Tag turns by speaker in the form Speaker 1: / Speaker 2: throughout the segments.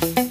Speaker 1: Thank you.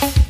Speaker 1: Bye.